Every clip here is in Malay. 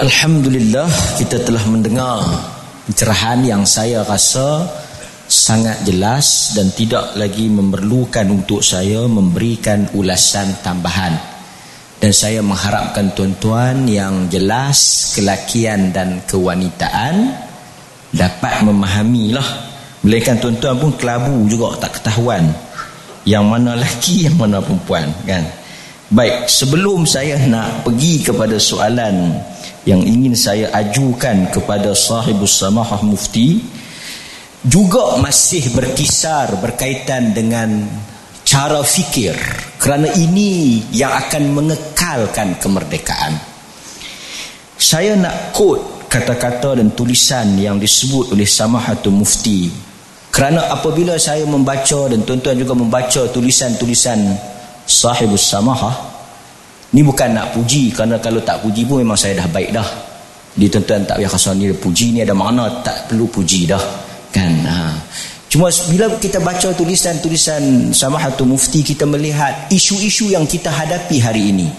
Alhamdulillah kita telah mendengar pencerahan yang saya rasa sangat jelas dan tidak lagi memerlukan untuk saya memberikan ulasan tambahan. Dan saya mengharapkan tuan-tuan yang jelas kelakian dan kewanitaan dapat memahamilah. Melainkan tuan-tuan pun kelabu juga tak ketahuan yang mana lelaki yang mana perempuan kan. Baik, sebelum saya nak pergi kepada soalan yang ingin saya ajukan kepada sahibus samahah mufti juga masih berkisar berkaitan dengan cara fikir. Kerana ini yang akan mengekalkan kemerdekaan. Saya nak quote kata-kata dan tulisan yang disebut oleh samahatul mufti. Kerana apabila saya membaca dan tuan-tuan juga membaca tulisan-tulisan sahibus samahah Ni bukan nak puji kerana kalau tak puji pun memang saya dah baik dah. Di tuan-tuan tak payah rasa ni puji ni ada makna tak perlu puji dah. Kan? Ha. Cuma bila kita baca tulisan-tulisan Samahatul Mufti kita melihat isu-isu yang kita hadapi hari ini.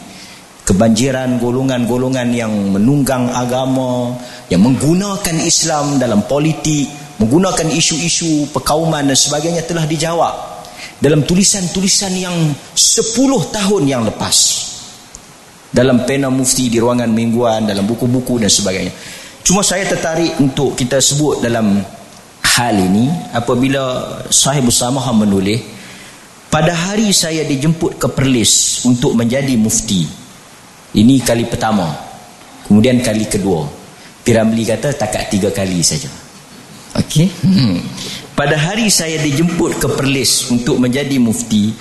Kebanjiran golongan-golongan yang menunggang agama, yang menggunakan Islam dalam politik, menggunakan isu-isu perkauman dan sebagainya telah dijawab dalam tulisan-tulisan yang 10 tahun yang lepas dalam pena mufti di ruangan mingguan dalam buku-buku dan sebagainya. Cuma saya tertarik untuk kita sebut dalam hal ini apabila sahib Usamaha menulis pada hari saya dijemput ke Perlis untuk menjadi mufti ini kali pertama kemudian kali kedua. Piramli kata takat tiga kali saja. Okey. Hmm. pada hari saya dijemput ke Perlis untuk menjadi mufti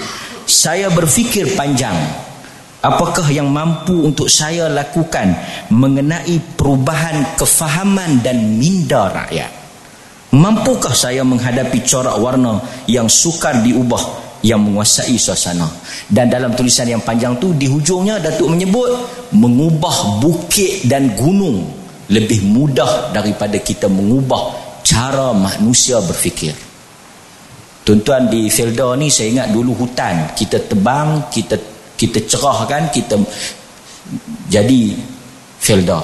saya berfikir panjang Apakah yang mampu untuk saya lakukan mengenai perubahan kefahaman dan minda rakyat? Mampukah saya menghadapi corak warna yang sukar diubah yang menguasai suasana? Dan dalam tulisan yang panjang tu di hujungnya Datuk menyebut mengubah bukit dan gunung lebih mudah daripada kita mengubah cara manusia berfikir. Tuan-tuan di Felda ni saya ingat dulu hutan kita tebang, kita kita cerahkan kita jadi felda.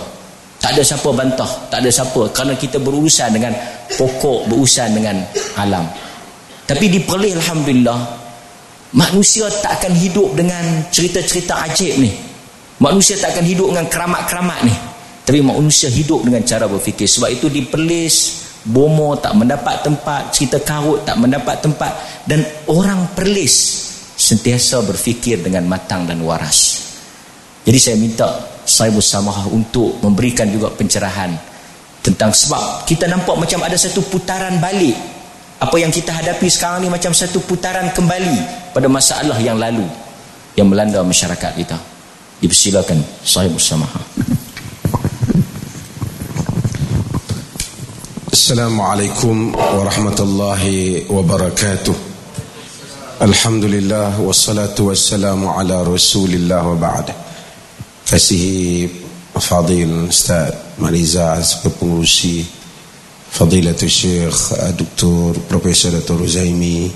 Tak ada siapa bantah tak ada siapa. Kerana kita berurusan dengan pokok berurusan dengan alam. Tapi di Perlis Alhamdulillah manusia tak akan hidup dengan cerita-cerita ajaib ni. Manusia tak akan hidup dengan keramat-keramat ni. Tapi manusia hidup dengan cara berfikir. Sebab itu di Perlis Bomo tak mendapat tempat cerita karut tak mendapat tempat. Dan orang Perlis sentiasa berfikir dengan matang dan waras. Jadi saya minta saya bersama untuk memberikan juga pencerahan tentang sebab kita nampak macam ada satu putaran balik. Apa yang kita hadapi sekarang ni macam satu putaran kembali pada masalah yang lalu yang melanda masyarakat kita. Dipersilakan saya bersama. Assalamualaikum warahmatullahi wabarakatuh. Alhamdulillah wassalatu wassalamu ala Rasulillah wa ba'd. Fasih Fadil Ustaz Mariza sepengurusi Fadilatul Syekh eh, Dr. Profesor Dr. Zaimi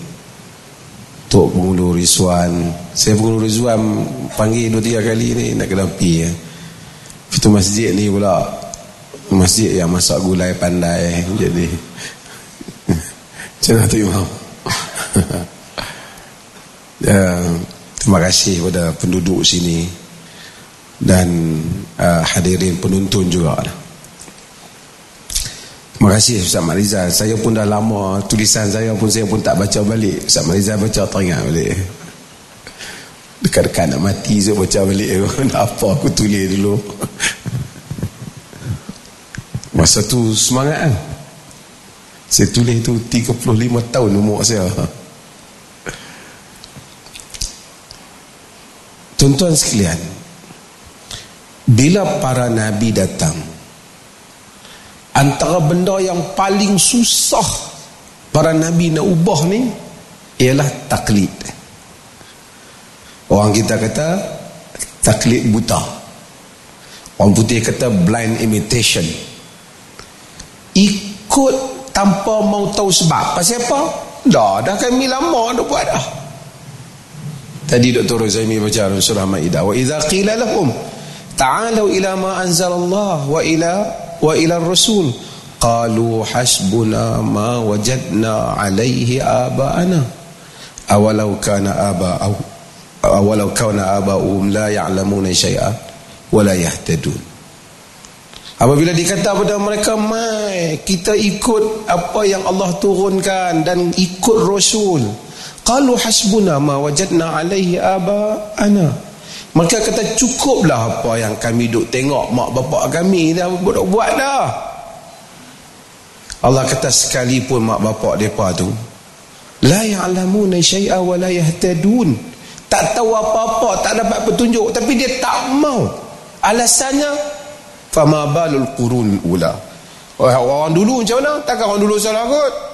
Tok Pengulu Rizwan Saya Pengulu Rizwan panggil dua tiga kali ni nak kena pergi ya. Fitu masjid ni pula Masjid yang masak gulai pandai Jadi Cenah tu Imam uh, terima kasih kepada penduduk sini dan uh, hadirin penonton juga. Terima kasih Ustaz Mariza. Saya pun dah lama tulisan saya pun saya pun tak baca balik. Ustaz Mariza baca teringat balik. Dekat-dekat nak mati saya baca balik. Apa aku tulis dulu? Masa tu semangat kan saya tulis tu 35 tahun umur saya Tuan-tuan sekalian, bila para nabi datang, antara benda yang paling susah para nabi nak ubah ni ialah taklid. Orang kita kata taklid buta. Orang putih kata blind imitation. Ikut tanpa mau tahu sebab. Pasal apa? Dah, dah kami lama dah buat dah. Tadi Dr. Zaimi baca dalam surah Maidah. Wa idza qila lahum ta'alu ila ma anzalallah wa ila wa ila rasul qalu hasbuna ma wajadna alaihi aba'ana awalau kana aba'u awalau kana aba'um la ya'lamuna syai'a wa la yahtadun apabila dikata pada mereka mai kita ikut apa yang Allah turunkan dan ikut rasul qalu hasbuna ma wajadna alaihi aba'ana maka kata cukuplah apa yang kami duk tengok mak bapak kami dah buat, buat dah. Allah kata sekalipun mak bapak depa tu la ya'lamuna syai'a wa la yahtadun. Tak tahu apa-apa tak dapat petunjuk tapi dia tak mau. Alasannya fama balul qurun ula. Orang dulu macam mana? Takkan orang dulu salah kot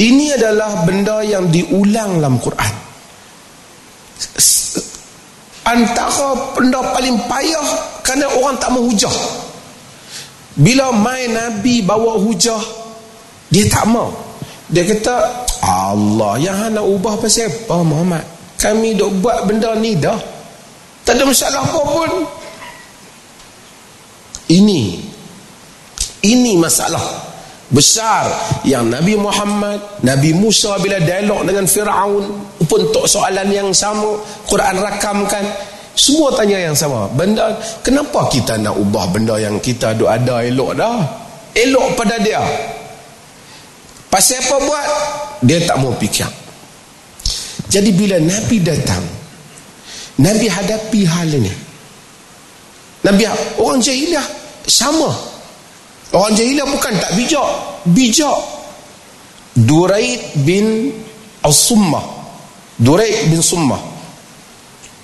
ini adalah benda yang diulang dalam Quran. Antara benda paling payah kerana orang tak mau hujah. Bila mai Nabi bawa hujah Dia tak mau. Dia kata Allah yang nak ubah pasal apa Muhammad? Kami dok buat benda ni dah. Tak ada masalah apa pun. Ini Ini masalah Besar Yang Nabi Muhammad Nabi Musa bila dialog dengan Fir'aun Pun untuk soalan yang sama Quran rakamkan semua tanya yang sama. Benda kenapa kita nak ubah benda yang kita ada ada elok dah? Elok pada dia. Pasal apa buat? Dia tak mau fikir. Jadi bila Nabi datang, Nabi hadapi hal ini. Nabi orang jahiliah sama. Orang jahiliah bukan tak bijak, bijak. Duraid bin As-Summah. Duraid bin Summah.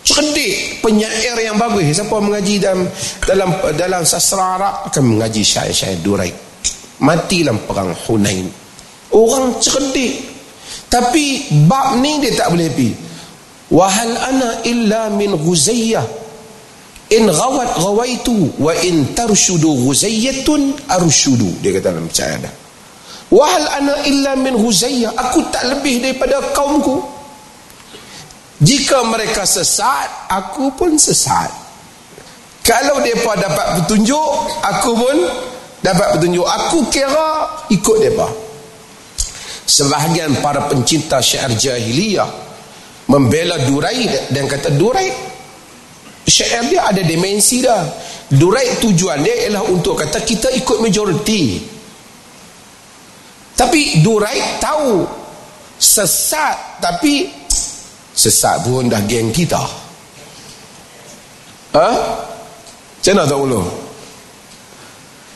Cerdik penyair yang bagus. Siapa mengaji dalam dalam dalam sastra Arab akan mengaji syair-syair durai mati dalam perang Hunain. Orang cerdik. Tapi bab ni dia tak boleh pi wahal ana illa min ghuzayyah in ghawat ghawaitu wa in tarshudu ghuzayyatun arshudu dia kata dalam syair dah wahal ana illa min ghuzayyah aku tak lebih daripada kaumku jika mereka sesat, aku pun sesat. Kalau mereka dapat petunjuk, aku pun dapat petunjuk. Aku kira ikut mereka. Sebahagian para pencinta syair jahiliyah membela Durai dan kata Durai syair dia ada dimensi dah. Durai tujuan dia ialah untuk kata kita ikut majoriti. Tapi Durai tahu sesat tapi Sesat pun dah geng kita Ha? Macam mana tak ulu?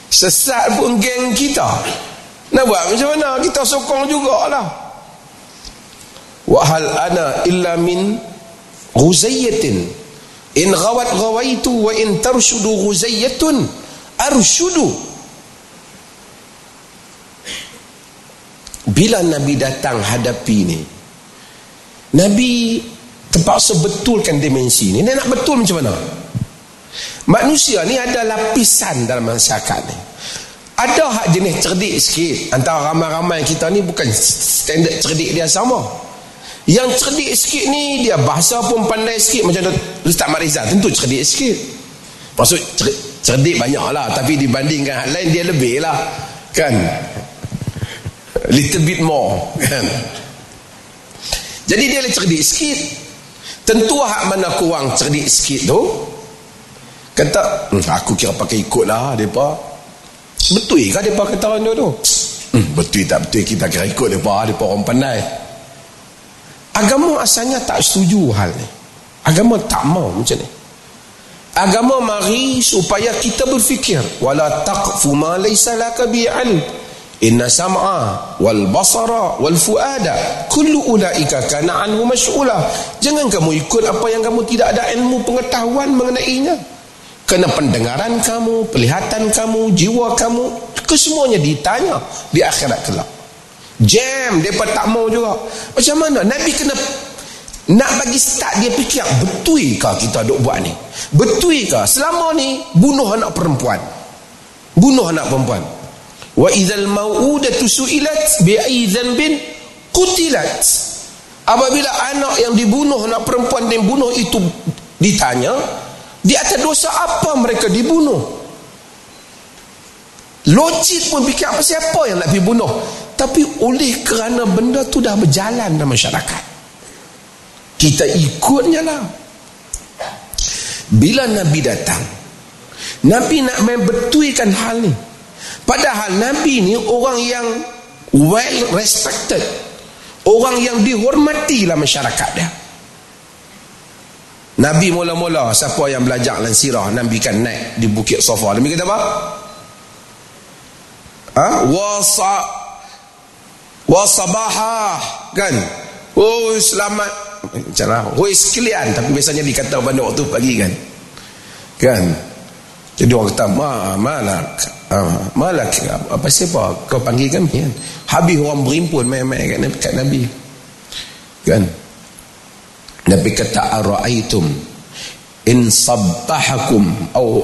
Sesat pun geng kita Nak buat macam mana? Kita sokong jugalah Wahal ana illa min Guzayyatin In gawat gawaitu Wa in tarshudu guzayyatun Arshudu Bila Nabi datang hadapi ni Nabi terpaksa betulkan dimensi ni. Dia nak betul macam mana? Manusia ni ada lapisan dalam masyarakat ni. Ada hak jenis cerdik sikit. Antara ramai-ramai kita ni bukan standard cerdik dia sama. Yang cerdik sikit ni dia bahasa pun pandai sikit macam Ustaz Marizal tentu cerdik sikit. Maksud cerdik banyak lah tapi dibandingkan hal lain dia lebih lah. Kan? Little bit more. Kan? Jadi dia lebih cerdik sikit. Tentu hak mana kurang cerdik sikit tu. Kata, hm, aku kira pakai ikut lah mereka. Betul ke mereka kata orang tu? Hmm, betul tak betul kita kira ikut mereka. Mereka orang pandai. Agama asalnya tak setuju hal ni. Agama tak mau macam ni. Agama mari supaya kita berfikir. Wala taqfu ma laysa laka bi'alm. Inna sam'a wal basara wal fuada kullu ulaika kana anhu mas'ula. Jangan kamu ikut apa yang kamu tidak ada ilmu pengetahuan mengenainya. Kerana pendengaran kamu, pelihatan kamu, jiwa kamu, kesemuanya ditanya di akhirat kelak. Jam, dia tak mau juga. Macam mana? Nabi kena nak bagi start dia fikir betul ke kita duk buat ni? Betul ke selama ni bunuh anak perempuan? Bunuh anak perempuan wa idzal mau'udatu su'ilat bi ayyi dhanbin qutilat apabila anak yang dibunuh anak perempuan yang bunuh itu ditanya Di atas dosa apa mereka dibunuh? Logik pun fikir apa siapa yang nak pergi bunuh? Tapi oleh kerana benda tu dah berjalan dalam masyarakat. Kita ikutnya lah. Bila Nabi datang, Nabi nak main betulkan hal ni. Padahal Nabi ni orang yang well respected. Orang yang dihormati lah masyarakat dia. Nabi mula-mula siapa yang belajar dalam sirah Nabi kan naik di bukit Safa. Nabi kata apa? Ha? Wasa wasabaha kan? Oh selamat cara oh sekalian tapi biasanya dikata pada waktu pagi kan. Kan? Jadi orang kata ma malak. Ah, malak apa siapa kau panggil kami kan? Habis orang berimpun main-main kat Nabi. Kan? Nabi kata ara'aitum in sabbahakum au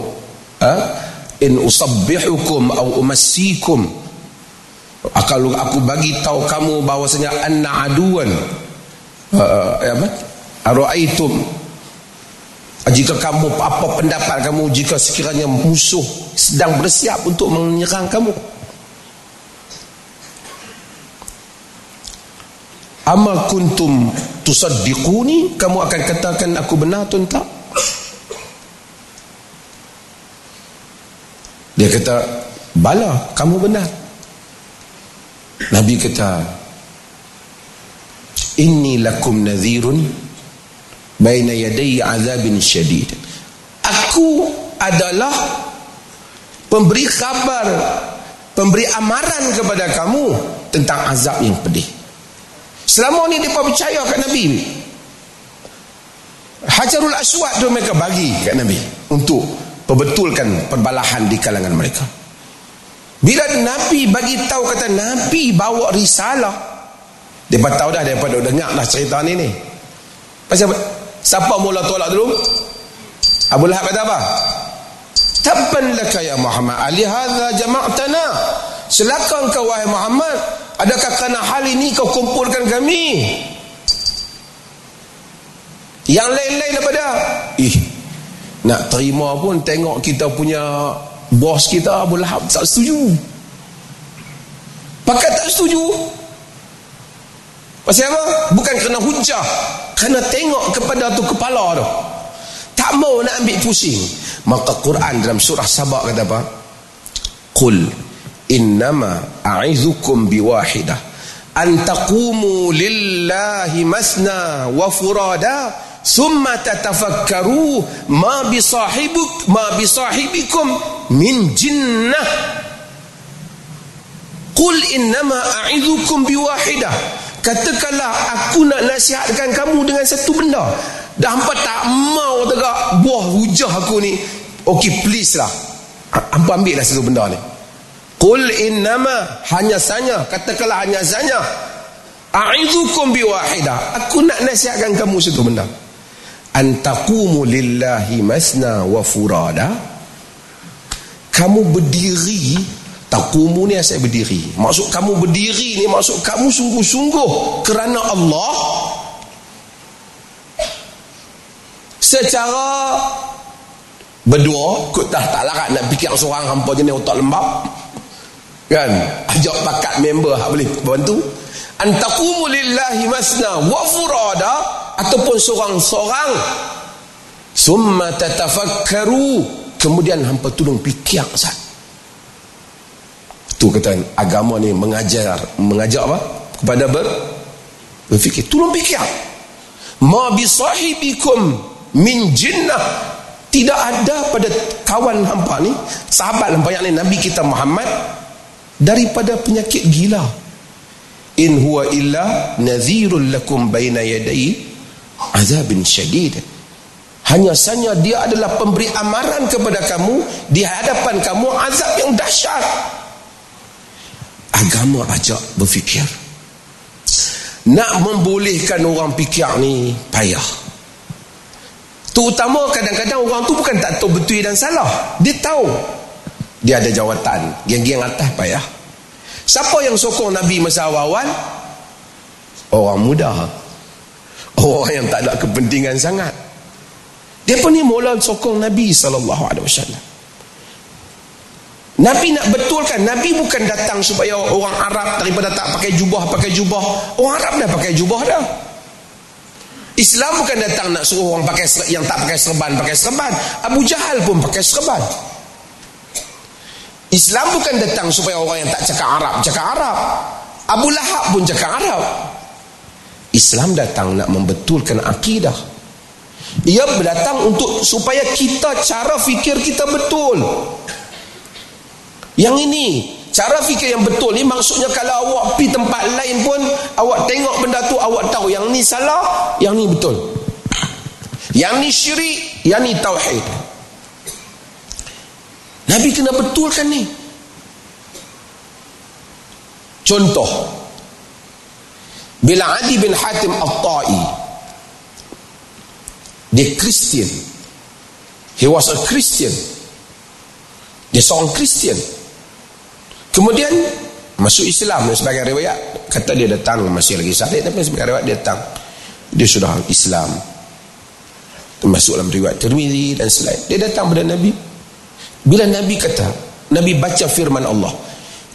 ha? in usabbihukum au umassikum kalau aku bagi tahu kamu bahwasanya anna aduan. Uh, apa? Ara'aitum. Jika kamu apa pendapat kamu jika sekiranya musuh sedang bersiap untuk menyerang kamu? Ama kuntum tusaddiquni? Kamu akan katakan aku benar atau tak? Dia kata, "Bala, kamu benar." Nabi kata, "Inni lakum nadhirun baina yaday azabin syadid." Aku adalah pemberi kabar, pemberi amaran kepada kamu tentang azab yang pedih. Selama ni mereka percaya kat Nabi Hajarul Aswad tu mereka bagi kat Nabi Untuk perbetulkan perbalahan di kalangan mereka Bila Nabi bagi tahu kata Nabi bawa risalah Mereka tahu dah daripada dengar lah cerita ni ni Pasal Siapa mula tolak dulu? Abu Lahab kata apa? Tabban laka ya Muhammad Ali hadha jama'tana Silakan kau wahai Muhammad Adakah kerana hal ini kau kumpulkan kami? Yang lain-lain daripada Ih Nak terima pun tengok kita punya Bos kita Abu Lahab tak setuju Pakat tak setuju Pasal apa? Bukan kerana hujah Kerana tengok kepada tu kepala tu Tak mau nak ambil pusing Maka Quran dalam surah Sabak kata apa? Qul innama a'izukum biwahidah an taqumu lillahi masna wa furada thumma tatafakkaru ma bi sahibuk ma bi sahibikum min jinnah. Qul innama a'izukum biwahidah. Katakanlah aku nak nasihatkan kamu dengan satu benda. Dah hampa tak mau tegak buah hujah aku ni. Okey please lah. Hampa ambil lah satu benda ni. Qul innama hanya saja katakanlah hanya saja a'idzukum biwahida aku nak nasihatkan kamu satu benda. Antaqumu lillahi masna wa furada kamu berdiri taqumu ni asal berdiri. Maksud kamu berdiri ni maksud kamu sungguh-sungguh kerana Allah. Secara berdua kut tak tak larat nak fikir seorang hampa jenis otak lembab. Kan? Ajak bakat member hak boleh bantu. Antaqumu lillahi masna wa furada ataupun seorang-seorang. Summa tatafakkaru kemudian hampa tolong fikir sat tu kata agama ni mengajar mengajak apa? Kepada ber berfikir. Tolong fikir ma bi sahibikum min jinnah. Tidak ada pada kawan hampa ni sahabat hampa yang ni nabi kita Muhammad daripada penyakit gila. In huwa illa nadhirul lakum baina yaday azabin syadid hanya saja dia adalah pemberi amaran kepada kamu di hadapan kamu azab yang dahsyat. Agama ajak berfikir. Nak membolehkan orang fikir ni payah. Terutama kadang-kadang orang tu bukan tak tahu betul dan salah. Dia tahu. Dia ada jawatan. Geng-geng atas payah. Siapa yang sokong Nabi masa awal-awal? Orang muda. Orang yang tak ada kepentingan sangat Pun ni mula sokong Nabi sallallahu alaihi wasallam. Nabi nak betulkan Nabi bukan datang supaya orang Arab daripada tak pakai jubah pakai jubah. Orang Arab dah pakai jubah dah. Islam bukan datang nak suruh orang pakai yang tak pakai serban pakai serban. Abu Jahal pun pakai serban. Islam bukan datang supaya orang yang tak cakap Arab cakap Arab. Abu Lahab pun cakap Arab. Islam datang nak membetulkan akidah ia datang untuk supaya kita cara fikir kita betul yang ini cara fikir yang betul ni maksudnya kalau awak pergi tempat lain pun awak tengok benda tu awak tahu yang ni salah, yang ni betul. Yang ni syirik, yang ni tauhid. Nabi kena betulkan ni. Contoh. Bila Adi bin Hatim Al-Ta'i dia Christian. He was a Christian. Dia seorang Christian. Kemudian masuk Islam sebagai riwayat kata dia datang masih lagi sahih tapi sebagai riwayat dia datang dia sudah Islam termasuk dalam riwayat Tirmizi dan selain dia datang kepada Nabi bila Nabi kata Nabi baca firman Allah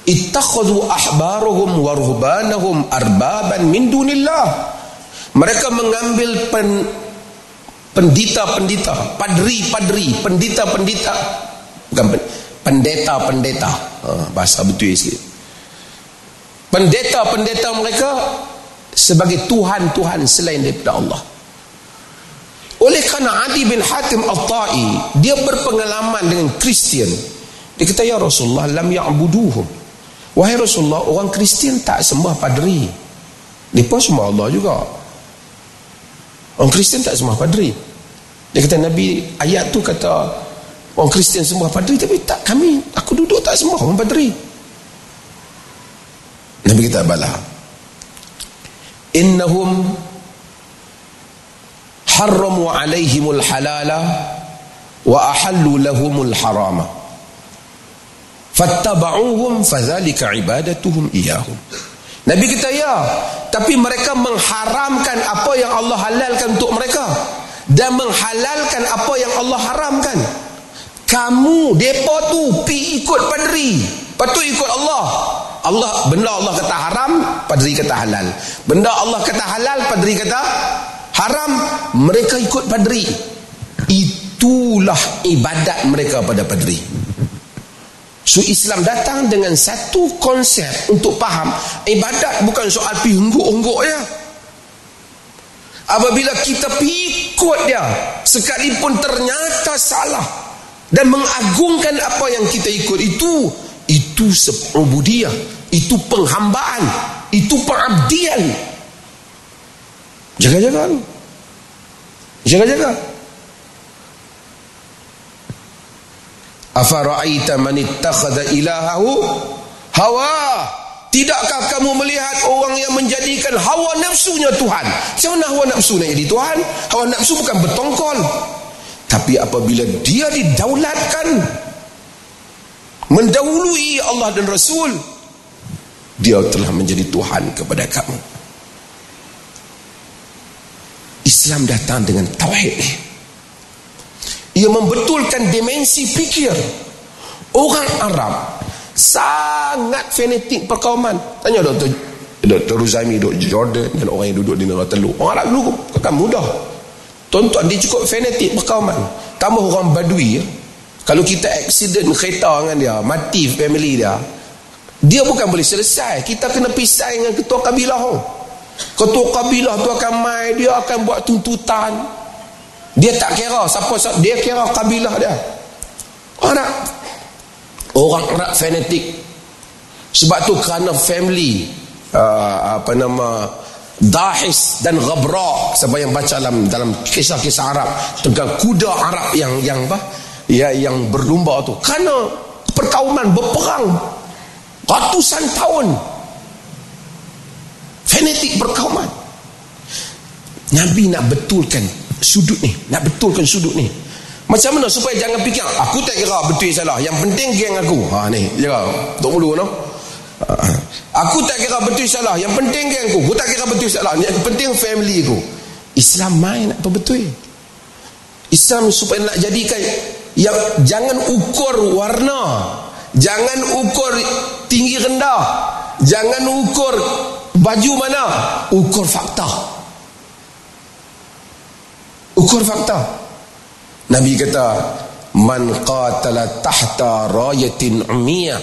ittakhadhu ahbaruhum wa ruhbanahum arbaban min dunillah mereka mengambil pen, pendita-pendita padri-padri pendita-pendita. Bukan pendeta-pendeta. Ha, bahasa betul sikit. Pendeta-pendeta mereka sebagai Tuhan-Tuhan selain daripada Allah. Oleh kerana Adi bin Hatim Al-Ta'i dia berpengalaman dengan Kristian. Dia kata ya Rasulullah lam ya'buduhum. Wahai Rasulullah orang Kristian tak sembah padri. Dia pun sembah Allah juga orang Kristian tak sembah padri dia kata Nabi ayat tu kata Orang Kristian sembah padri tapi tak kami aku duduk tak sembah orang padri. Nabi kita bala. Innahum harramu alaihimul halala wa ahallu lahumul harama. Fattaba'uhum fadzalika ibadatuhum iyahum. Nabi kita ya, tapi mereka mengharamkan apa yang Allah halalkan untuk mereka. Dan menghalalkan apa yang Allah haramkan. Kamu depa tu pi ikut padri patut ikut Allah. Allah benda Allah kata haram padri kata halal. Benda Allah kata halal padri kata haram. Mereka ikut padri itulah ibadat mereka pada padri so Islam datang dengan satu konsep untuk faham ibadat bukan soal pi ungguk-ungguk ya. Apabila kita ikut dia sekalipun ternyata salah dan mengagungkan apa yang kita ikut itu itu sebudiah itu penghambaan itu pengabdian. Jaga-jaga. Jaga-jaga afara'aita man ittakhadha ilahahu? Hawa! Tidakkah kamu melihat orang yang menjadikan hawa nafsunya Tuhan? Macam mana hawa nafsu nak jadi Tuhan? Hawa nafsu bukan bertongkol. Tapi apabila dia didaulatkan mendahului Allah dan Rasul, dia telah menjadi Tuhan kepada kamu. Islam datang dengan tauhid ni. Ia membetulkan dimensi fikir. Orang Arab sangat fanatik perkauman. Tanya Dr. Dr. Ruzaimi duduk Jordan dan orang yang duduk di negara teluk. Orang Arab dulu kan mudah. Tuan-tuan dia cukup fanatik berkauman. Tambah orang badui ya. Kalau kita accident kereta dengan dia, mati family dia. Dia bukan boleh selesai. Kita kena pisah dengan ketua kabilah. Ketua kabilah tu akan mai, dia akan buat tuntutan. Dia tak kira siapa dia kira kabilah dia. Orang orang Arab fanatik. Sebab tu kerana family uh, apa nama Dahis dan Ghabra siapa yang baca dalam dalam kisah-kisah Arab tentang kuda Arab yang yang apa ya yang berlumba tu kerana perkauman berperang ratusan tahun fanatik berkauman Nabi nak betulkan sudut ni nak betulkan sudut ni macam mana supaya jangan fikir aku tak kira betul salah yang penting geng aku ha ni jaga tok mulu no Aku tak kira betul salah. Yang penting geng aku. Aku tak kira betul salah. Yang penting family aku. Islam main apa betul? Islam supaya nak jadikan yang jangan ukur warna jangan ukur tinggi rendah jangan ukur baju mana ukur fakta ukur fakta. Nabi kata man qatala tahta rayatin umiyah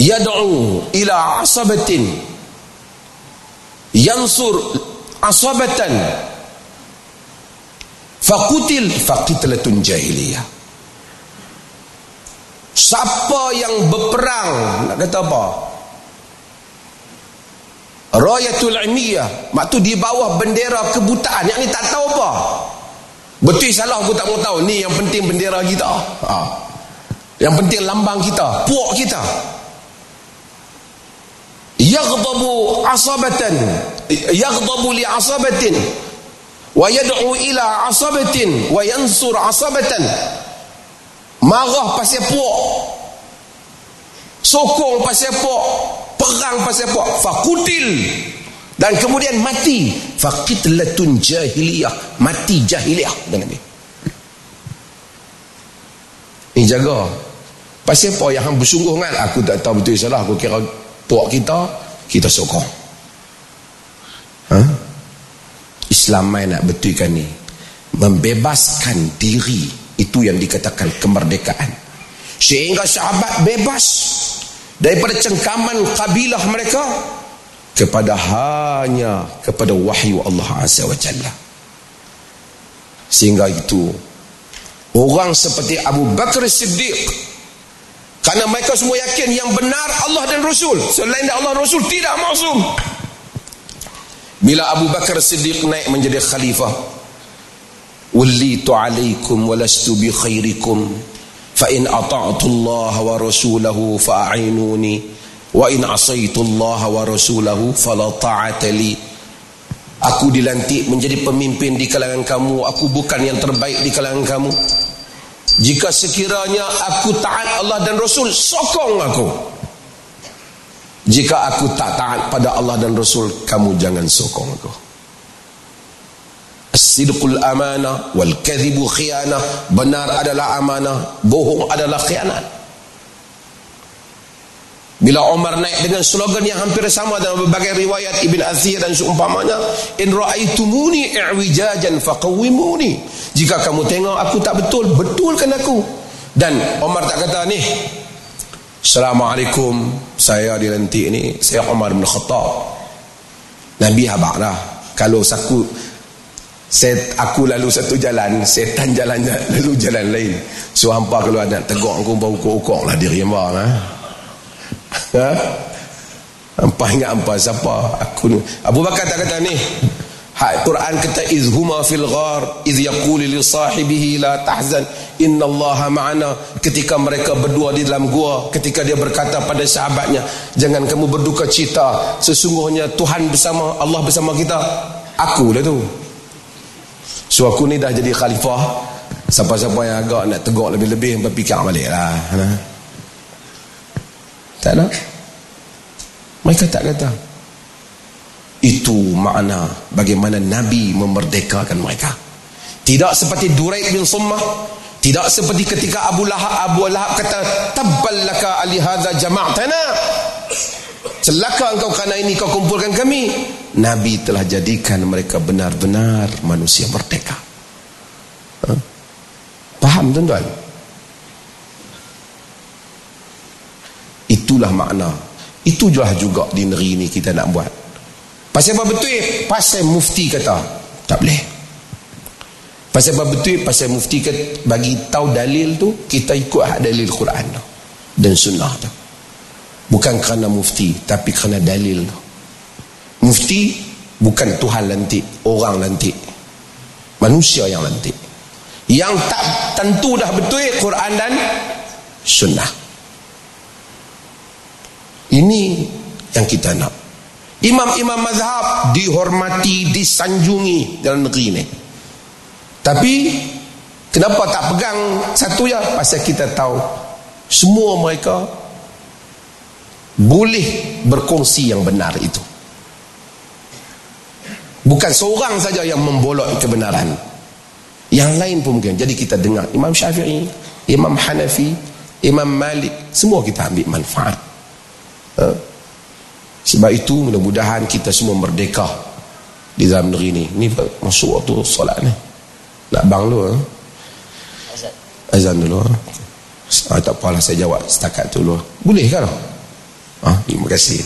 yad'u ila asabatin. Yansur asabatan. Faqutil faqitlatun jahiliyah. Siapa yang berperang nak kata apa rayatul mak tu di bawah bendera kebutaan. Yang ni tak tahu apa. Betul salah aku tak mau tahu. Ni yang penting bendera kita. Ha. yang penting lambang kita. Puak kita. Yaghdabu asabatan. Yaghdabu li asabatin. Wa yad'u ila asabatin. Wa yansur asabatan. Marah pasal puak. Sokong pasal puak perang pasal puak fakutil. Dan kemudian mati. Faqitlatun jahiliyah. Mati jahiliyah dengan dia ni jaga. Pasal apa yang hang bersungguh kan aku tak tahu betul salah. Aku kira puak kita kita sokong. Ha? Islam main nak betulkan ni. Membebaskan diri. Itu yang dikatakan kemerdekaan. Sehingga sahabat bebas daripada cengkaman kabilah mereka kepada hanya kepada wahyu Allah Azza wa Jalla. Sehingga itu orang seperti Abu Bakar Siddiq kerana mereka semua yakin yang benar Allah dan Rasul selain Allah Rasul tidak maksum. Bila Abu Bakar Siddiq naik menjadi khalifah wallitu alaikum walastu bi khairikum fa in ata'tu Allah wa rasulahu fa'inuni wa in asaitu Allah wa rasulahu fala ta'ata li aku dilantik menjadi pemimpin di kalangan kamu. Aku bukan yang terbaik di kalangan kamu. Jika sekiranya aku taat Allah dan Rasul sokong aku. Jika aku tak taat pada Allah dan Rasul kamu jangan sokong aku As-sidqul amanah wal kadhibu khianah benar adalah amanah bohong adalah khianat. Bila Umar naik dengan slogan yang hampir sama dalam berbagai riwayat Ibn Athir dan seumpamanya in ra'aitumuni i'wijajan faqawwimuni. Jika kamu tengok aku tak betul betulkan aku. Dan Umar tak kata ni Assalamualaikum Saya dilantik ni Saya Umar bin Khattab. Nabi habak lah Kalau saku saya, Aku lalu satu jalan Setan jalan lalu jalan lain. So hampa kalau ada tegak Aku bau ukok-ukok lah diri hampa lah. Ha? Hampa ingat hampa siapa? Aku ni. Abu Bakar tak kata ni? Hak Quran kata izhuma fil ghar iz yaqulu li sahibihi la tahzan. Innallaha ma'ana. Ketika mereka berdua di dalam gua ketika dia berkata pada sahabatnya jangan kamu berduka cita sesungguhnya Tuhan bersama Allah bersama kita. Aku lah tu so aku ni dah jadi khalifah siapa-siapa yang agak nak tegak lebih-lebih berfikir balik lah nah. tak nak mereka tak kata itu makna bagaimana Nabi memerdekakan mereka. Tidak seperti Duraid bin Summah. Tidak seperti ketika Abu Lahab, Abu Lahab kata, Tabballaka ali hadha jama'tana. Celaka engkau kerana ini kau kumpulkan kami. Nabi telah jadikan mereka benar-benar manusia merdeka. Ha? Faham tuan-tuan? Itulah makna. Itulah juga di negeri ini kita nak buat. Pasal apa betul? Pasal mufti kata. Tak boleh. Pasal apa betul? Pasal mufti kata bagi tahu dalil tu kita ikut dalil Quran dan sunnah tu. Bukan kerana mufti tapi kerana dalil. Mufti bukan Tuhan lantik, orang lantik. Manusia yang lantik. Yang tak tentu dah betul Quran dan sunnah. Ini yang kita nak. Imam-imam mazhab dihormati, disanjungi dalam negeri ini. Tapi kenapa tak pegang satu ya? Pasal kita tahu semua mereka boleh berkongsi yang benar itu. Bukan seorang saja yang membolok kebenaran. Yang lain pun mungkin. Jadi kita dengar Imam Syafi'i, Imam Hanafi, Imam Malik, semua kita ambil manfaat. Ha? Sebab itu mudah-mudahan kita semua merdeka di dalam negeri ini. Ini masuk waktu solat ni. Nak bang dulu. Ha? Azan dulu. Ha? Ah, tak apalah saya jawab setakat tu dulu. Boleh kan? Ha? Terima kasih.